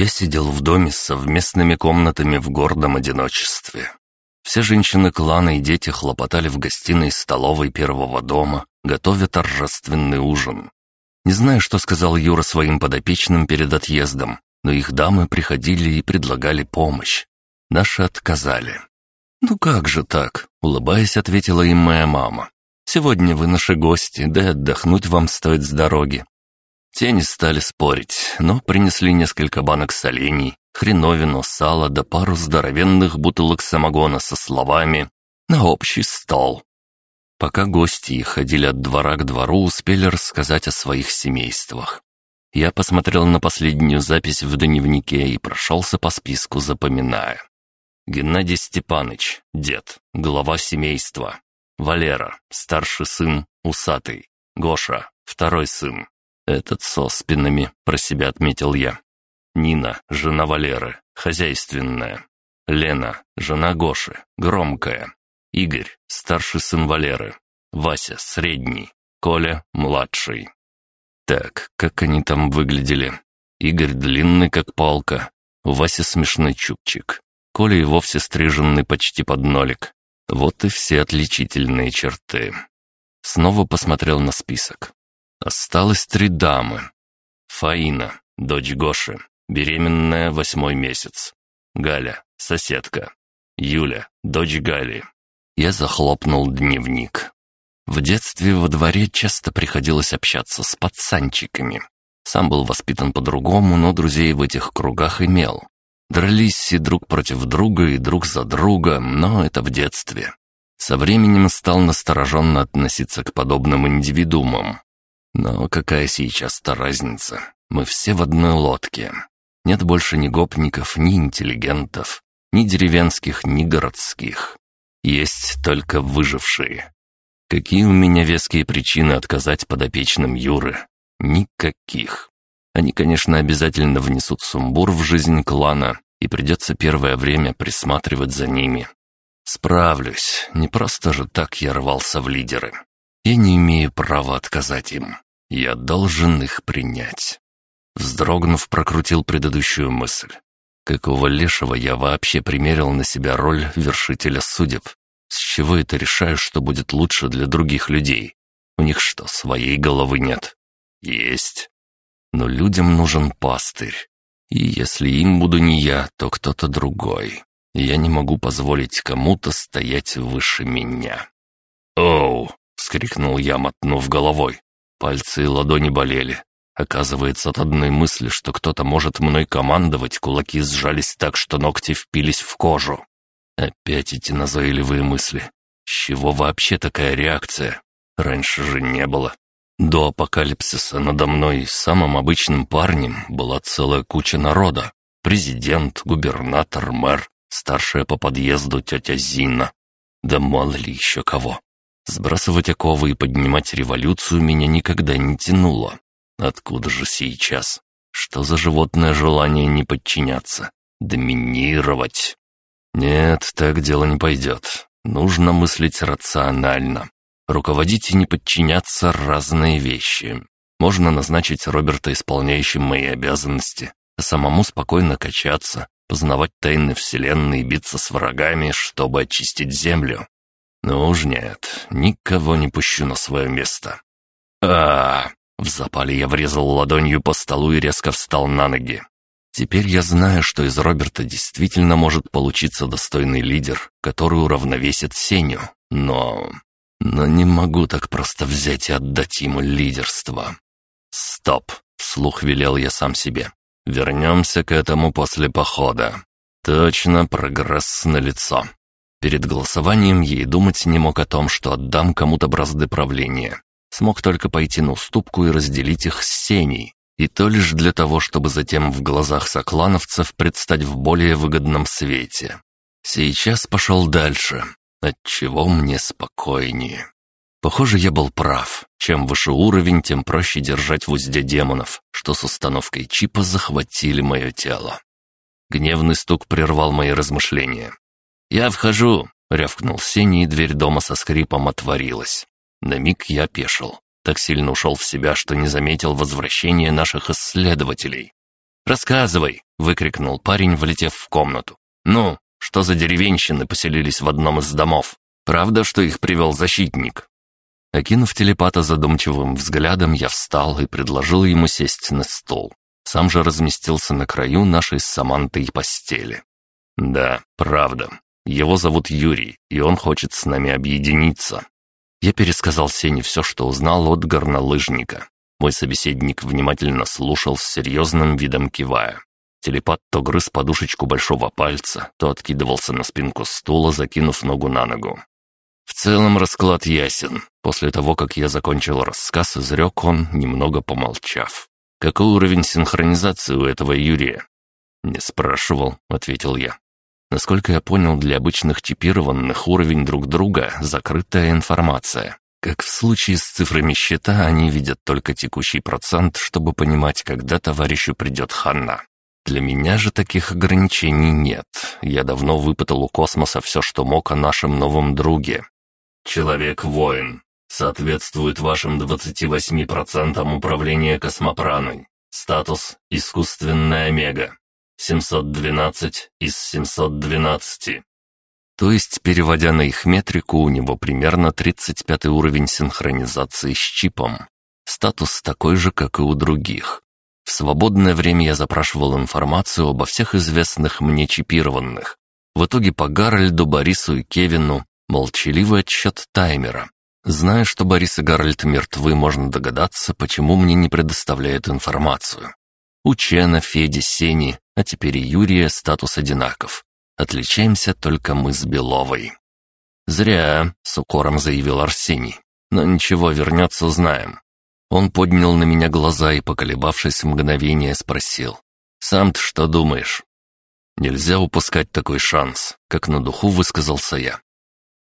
Я сидел в доме с совместными комнатами в гордом одиночестве. Все женщины клана и дети хлопотали в гостиной столовой первого дома, готовя торжественный ужин. Не знаю, что сказал Юра своим подопечным перед отъездом, но их дамы приходили и предлагали помощь. Наши отказали. «Ну как же так?» — улыбаясь, ответила им моя мама. «Сегодня вы наши гости, да и отдохнуть вам стоит с дороги». Те не стали спорить, но принесли несколько банок солений, хреновину, сало да пару здоровенных бутылок самогона со словами «на общий стол». Пока гости ходили от двора к двору, успели рассказать о своих семействах. Я посмотрел на последнюю запись в дневнике и прошелся по списку, запоминая. Геннадий Степаныч, дед, глава семейства. Валера, старший сын, усатый. Гоша, второй сын. Этот со спинами, про себя отметил я. Нина, жена Валеры, хозяйственная. Лена, жена Гоши, громкая. Игорь, старший сын Валеры. Вася, средний. Коля, младший. Так, как они там выглядели? Игорь длинный, как палка. У Васи смешной чубчик. Коля и вовсе стриженный почти под нолик. Вот и все отличительные черты. Снова посмотрел на список. Осталось три дамы. Фаина, дочь Гоши, беременная восьмой месяц. Галя, соседка. Юля, дочь Гали. Я захлопнул дневник. В детстве во дворе часто приходилось общаться с пацанчиками. Сам был воспитан по-другому, но друзей в этих кругах имел. Дрались и друг против друга, и друг за друга, но это в детстве. Со временем стал настороженно относиться к подобным индивидуумам. Но какая сейчас-то разница? Мы все в одной лодке. Нет больше ни гопников, ни интеллигентов, ни деревенских, ни городских. Есть только выжившие. Какие у меня веские причины отказать подопечным Юры? Никаких. Они, конечно, обязательно внесут сумбур в жизнь клана, и придется первое время присматривать за ними. Справлюсь, не просто же так я рвался в лидеры. Я не имею права отказать им. Я должен их принять. Вздрогнув, прокрутил предыдущую мысль. Какого лешего я вообще примерил на себя роль вершителя судеб? С чего это решаю, что будет лучше для других людей? У них что, своей головы нет? Есть. Но людям нужен пастырь. И если им буду не я, то кто-то другой. Я не могу позволить кому-то стоять выше меня. «Оу!» — вскрикнул я, мотнув головой. Пальцы и ладони болели. Оказывается, от одной мысли, что кто-то может мной командовать, кулаки сжались так, что ногти впились в кожу. Опять эти назойливые мысли. С чего вообще такая реакция? Раньше же не было. До апокалипсиса надо мной, самым обычным парнем, была целая куча народа. Президент, губернатор, мэр, старшая по подъезду тетя Зина. Да мало ли еще кого. Сбрасывать оковы и поднимать революцию меня никогда не тянуло. Откуда же сейчас? Что за животное желание не подчиняться? Доминировать? Нет, так дело не пойдет. Нужно мыслить рационально. Руководить и не подчиняться — разные вещи. Можно назначить Роберта исполняющим мои обязанности, а самому спокойно качаться, познавать тайны Вселенной и биться с врагами, чтобы очистить Землю. Ну уж нет, никого не пущу на свое место. а, В запале я врезал ладонью по столу и резко встал на ноги. Теперь я знаю, что из Роберта действительно может получиться достойный лидер, который уравновесит Сеню, но... Но не могу так просто взять и отдать ему лидерство. «Стоп!» — вслух велел я сам себе. «Вернемся к этому после похода. Точно прогресс налицо. Перед голосованием я и думать не мог о том, что отдам кому-то бразды правления. Смог только пойти на уступку и разделить их с Сеней. И то лишь для того, чтобы затем в глазах соклановцев предстать в более выгодном свете. Сейчас пошел дальше, отчего мне спокойнее. Похоже, я был прав. Чем выше уровень, тем проще держать в узде демонов, что с установкой чипа захватили мое тело. Гневный стук прервал мои размышления. «Я вхожу!» — рявкнул Сеня, и дверь дома со скрипом отворилась. На миг я пешил. Так сильно ушел в себя, что не заметил возвращения наших исследователей. «Рассказывай!» — выкрикнул парень, влетев в комнату. «Ну, что за деревенщины поселились в одном из домов? Правда, что их привел защитник?» Окинув телепата задумчивым взглядом, я встал и предложил ему сесть на стол. Сам же разместился на краю нашей с Самантой постели. «Да, правда. Его зовут Юрий, и он хочет с нами объединиться». Я пересказал Сене все, что узнал от горнолыжника. Мой собеседник внимательно слушал с серьезным видом кивая. Телепат то грыз подушечку большого пальца, то откидывался на спинку стула, закинув ногу на ногу. В целом расклад ясен. После того, как я закончил рассказ, изрек он, немного помолчав. «Какой уровень синхронизации у этого Юрия?» «Не спрашивал», — ответил я. Насколько я понял, для обычных чипированных уровень друг друга — закрытая информация. Как в случае с цифрами счета, они видят только текущий процент, чтобы понимать, когда товарищу придет хана. Для меня же таких ограничений нет. Я давно выпытал у космоса все, что мог о нашем новом друге. «Человек-воин. Соответствует вашим 28% управления космопраной. Статус «Искусственная омега». 712 из 712. То есть, переводя на их метрику, у него примерно 35 уровень синхронизации с чипом. Статус такой же, как и у других. В свободное время я запрашивал информацию обо всех известных мне чипированных. В итоге по Гарольду, Борису и Кевину молчаливый отсчет таймера. Зная, что Борис и Гарольд мертвы, можно догадаться, почему мне не предоставляют информацию. У Чена, Феди, Сени, а теперь и Юрия статус одинаков. Отличаемся только мы с Беловой. «Зря», — с укором заявил Арсений. «Но ничего, вернется, узнаем». Он поднял на меня глаза и, поколебавшись мгновение, спросил. «Сам ты что думаешь?» «Нельзя упускать такой шанс», — как на духу высказался я.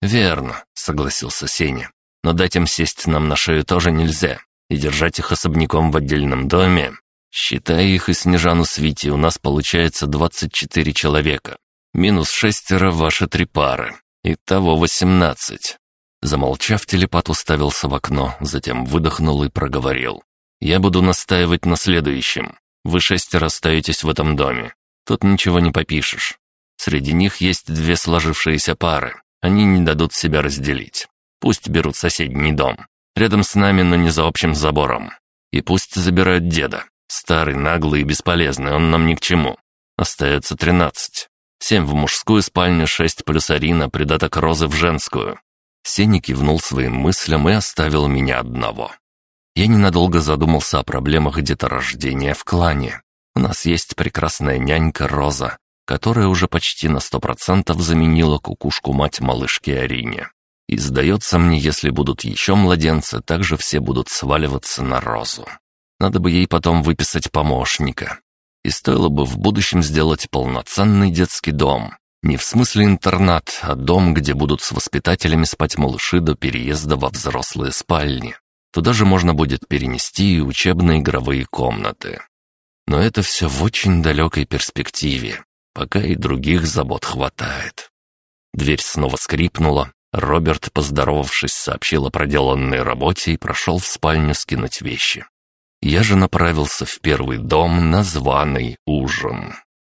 «Верно», — согласился Сеня. «Но дать им сесть нам на шею тоже нельзя, и держать их особняком в отдельном доме. Считая их и Снежану с Вити, у нас получается 24 человека. Минус шестеро ваши три пары. Итого восемнадцать». Замолчав, телепат уставился в окно, затем выдохнул и проговорил. «Я буду настаивать на следующем. Вы шестеро остаетесь в этом доме. Тут ничего не попишешь. Среди них есть две сложившиеся пары. Они не дадут себя разделить. Пусть берут соседний дом. Рядом с нами, но не за общим забором. И пусть забирают деда. Старый, наглый и бесполезный, он нам ни к чему. Остается тринадцать. Семь в мужскую спальню, шесть плюс Арина, придаток Розы в женскую. Сеня кивнул своим мыслям и оставил меня одного. Я ненадолго задумался о проблемах деторождения в клане. У нас есть прекрасная нянька Роза, которая уже почти на сто процентов заменила кукушку мать малышки Арине. И сдается мне, если будут еще младенцы, также все будут сваливаться на Розу. Надо бы ей потом выписать помощника. И стоило бы в будущем сделать полноценный детский дом. Не в смысле интернат, а дом, где будут с воспитателями спать малыши до переезда во взрослые спальни. Туда же можно будет перенести и учебные игровые комнаты. Но это все в очень далекой перспективе, пока и других забот хватает. Дверь снова скрипнула. Роберт, поздоровавшись, сообщил о проделанной работе и прошел в спальню скинуть вещи. Я же направился в первый дом на званый ужин.